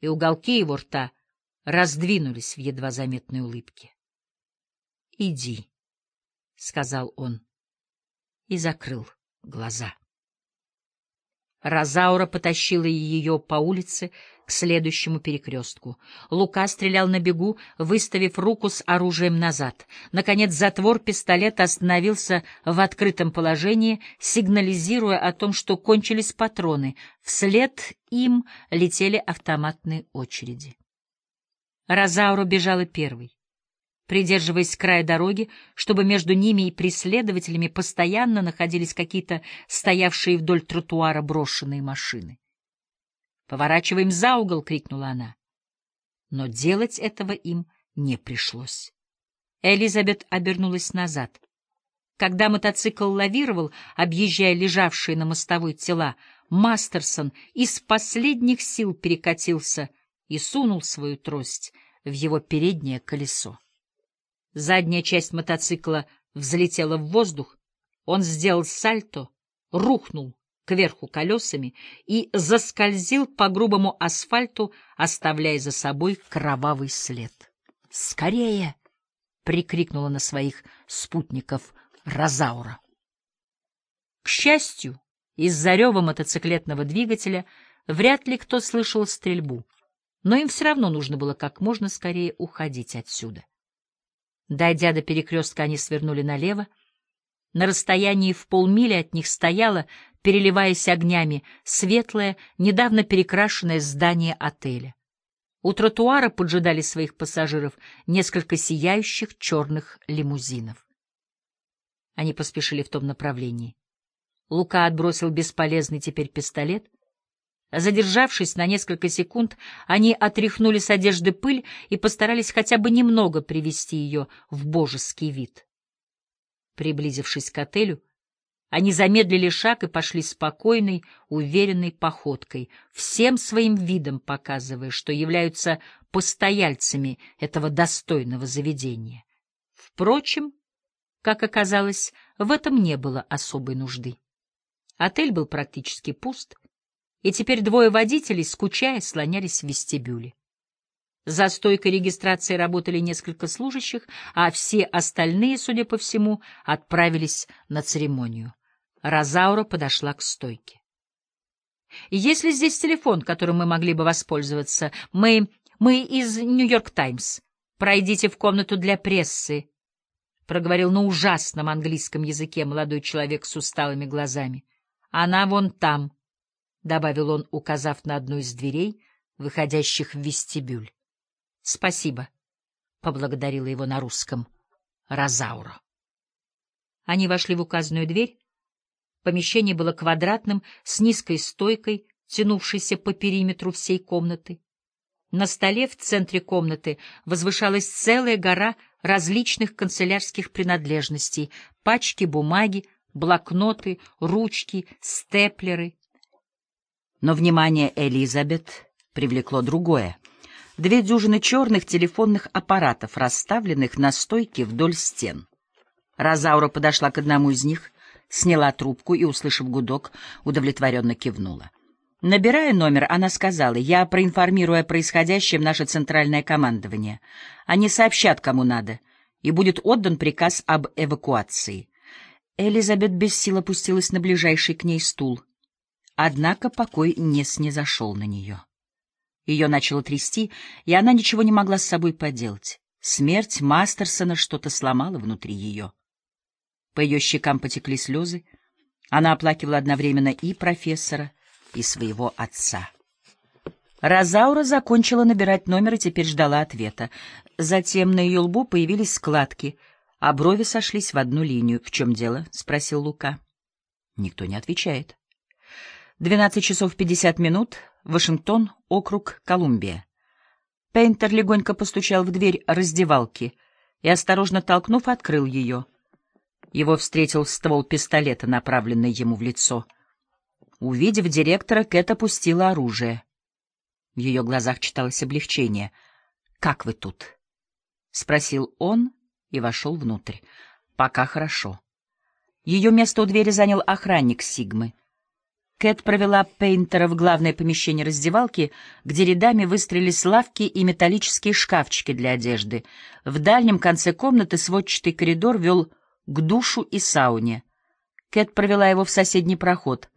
и уголки его рта раздвинулись в едва заметной улыбке. — Иди, — сказал он и закрыл глаза. Розаура потащила ее по улице к следующему перекрестку. Лука стрелял на бегу, выставив руку с оружием назад. Наконец затвор пистолета остановился в открытом положении, сигнализируя о том, что кончились патроны. Вслед им летели автоматные очереди. Розаура бежала первой придерживаясь края дороги, чтобы между ними и преследователями постоянно находились какие-то стоявшие вдоль тротуара брошенные машины. «Поворачиваем за угол!» — крикнула она. Но делать этого им не пришлось. Элизабет обернулась назад. Когда мотоцикл лавировал, объезжая лежавшие на мостовой тела, Мастерсон из последних сил перекатился и сунул свою трость в его переднее колесо. Задняя часть мотоцикла взлетела в воздух, он сделал сальто, рухнул кверху колесами и заскользил по грубому асфальту, оставляя за собой кровавый след. «Скорее!» — прикрикнула на своих спутников Розаура. К счастью, из-за рева мотоциклетного двигателя вряд ли кто слышал стрельбу, но им все равно нужно было как можно скорее уходить отсюда. Дойдя до перекрестка, они свернули налево. На расстоянии в полмили от них стояло, переливаясь огнями, светлое, недавно перекрашенное здание отеля. У тротуара поджидали своих пассажиров несколько сияющих черных лимузинов. Они поспешили в том направлении. Лука отбросил бесполезный теперь пистолет, Задержавшись на несколько секунд, они отряхнули с одежды пыль и постарались хотя бы немного привести ее в божеский вид. Приблизившись к отелю, они замедлили шаг и пошли спокойной, уверенной походкой, всем своим видом показывая, что являются постояльцами этого достойного заведения. Впрочем, как оказалось, в этом не было особой нужды. Отель был практически пуст — и теперь двое водителей, скучая, слонялись в вестибюле. За стойкой регистрации работали несколько служащих, а все остальные, судя по всему, отправились на церемонию. Розаура подошла к стойке. «Есть ли здесь телефон, которым мы могли бы воспользоваться? Мы... мы из Нью-Йорк Таймс. Пройдите в комнату для прессы», — проговорил на ужасном английском языке молодой человек с усталыми глазами. «Она вон там» добавил он, указав на одну из дверей, выходящих в вестибюль. — Спасибо, — поблагодарила его на русском Розаура. Они вошли в указанную дверь. Помещение было квадратным, с низкой стойкой, тянувшейся по периметру всей комнаты. На столе в центре комнаты возвышалась целая гора различных канцелярских принадлежностей, пачки бумаги, блокноты, ручки, степлеры, но внимание Элизабет привлекло другое. Две дюжины черных телефонных аппаратов, расставленных на стойке вдоль стен. Розаура подошла к одному из них, сняла трубку и, услышав гудок, удовлетворенно кивнула. Набирая номер, она сказала, «Я проинформирую о происходящем наше центральное командование. Они сообщат, кому надо, и будет отдан приказ об эвакуации». Элизабет без сил опустилась на ближайший к ней стул. Однако покой не снизошел на нее. Ее начало трясти, и она ничего не могла с собой поделать. Смерть Мастерсона что-то сломала внутри ее. По ее щекам потекли слезы. Она оплакивала одновременно и профессора, и своего отца. Розаура закончила набирать номер и теперь ждала ответа. Затем на ее лбу появились складки, а брови сошлись в одну линию. — В чем дело? — спросил Лука. Никто не отвечает. 12 часов 50 минут, Вашингтон, округ Колумбия. Пейнтер легонько постучал в дверь раздевалки и, осторожно толкнув, открыл ее. Его встретил ствол пистолета, направленный ему в лицо. Увидев директора, Кэт опустила оружие. В ее глазах читалось облегчение. «Как вы тут?» — спросил он и вошел внутрь. «Пока хорошо». Ее место у двери занял охранник Сигмы. Кэт провела Пейнтера в главное помещение раздевалки, где рядами выстроились лавки и металлические шкафчики для одежды. В дальнем конце комнаты сводчатый коридор вел к душу и сауне. Кэт провела его в соседний проход.